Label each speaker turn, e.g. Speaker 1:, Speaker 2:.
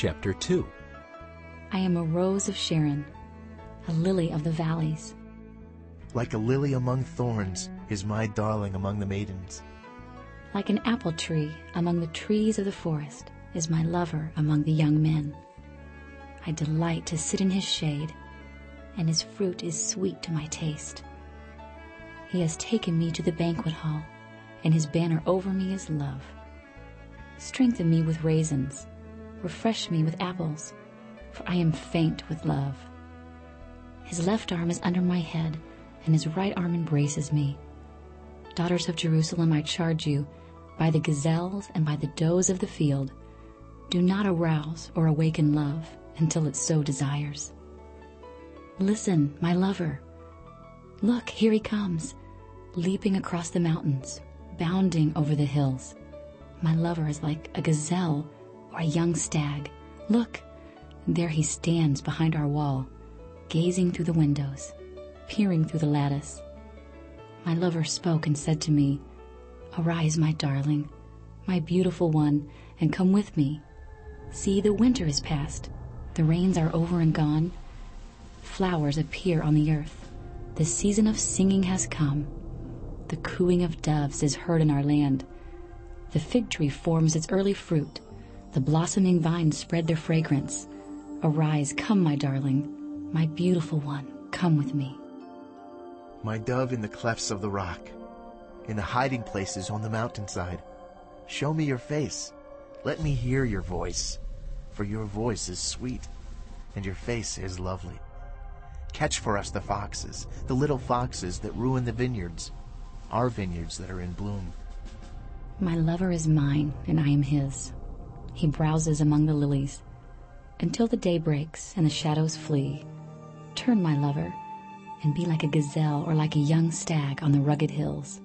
Speaker 1: Chapter 2
Speaker 2: I am a rose of Sharon, a lily of the valleys.
Speaker 3: Like a lily among thorns is my darling among the maidens.
Speaker 2: Like an apple tree among the trees of the forest is my lover among the young men. I delight to sit in his shade, and his fruit is sweet to my taste. He has taken me to the banquet hall, and his banner over me is love. Strengthen me with raisins, refresh me with apples, for I am faint with love. His left arm is under my head, and his right arm embraces me. Daughters of Jerusalem, I charge you, by the gazelles and by the does of the field, do not arouse or awaken love until it so desires. Listen, my lover. Look, here he comes, leaping across the mountains, bounding over the hills. My lover is like a gazelle or a young stag. Look, there he stands behind our wall, gazing through the windows, peering through the lattice. My lover spoke and said to me, Arise, my darling, my beautiful one, and come with me. See, the winter is past, the rains are over and gone. Flowers appear on the earth. The season of singing has come. The cooing of doves is heard in our land. The fig tree forms its early fruit. The blossoming vines spread their fragrance. Arise, come, my darling, my beautiful one, come with me.
Speaker 3: My dove in the clefts of the rock, in the hiding places on the mountainside. Show me your face. Let me hear your voice, for your voice is sweet, and your face is lovely. Catch for us the foxes, the little foxes that ruin the vineyards, our vineyards that are in bloom.
Speaker 2: My lover is mine, and I am his. He browses among the lilies. Until the day breaks and the shadows flee, turn, my lover, and be like a gazelle or like a young stag on the rugged hills.